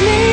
me.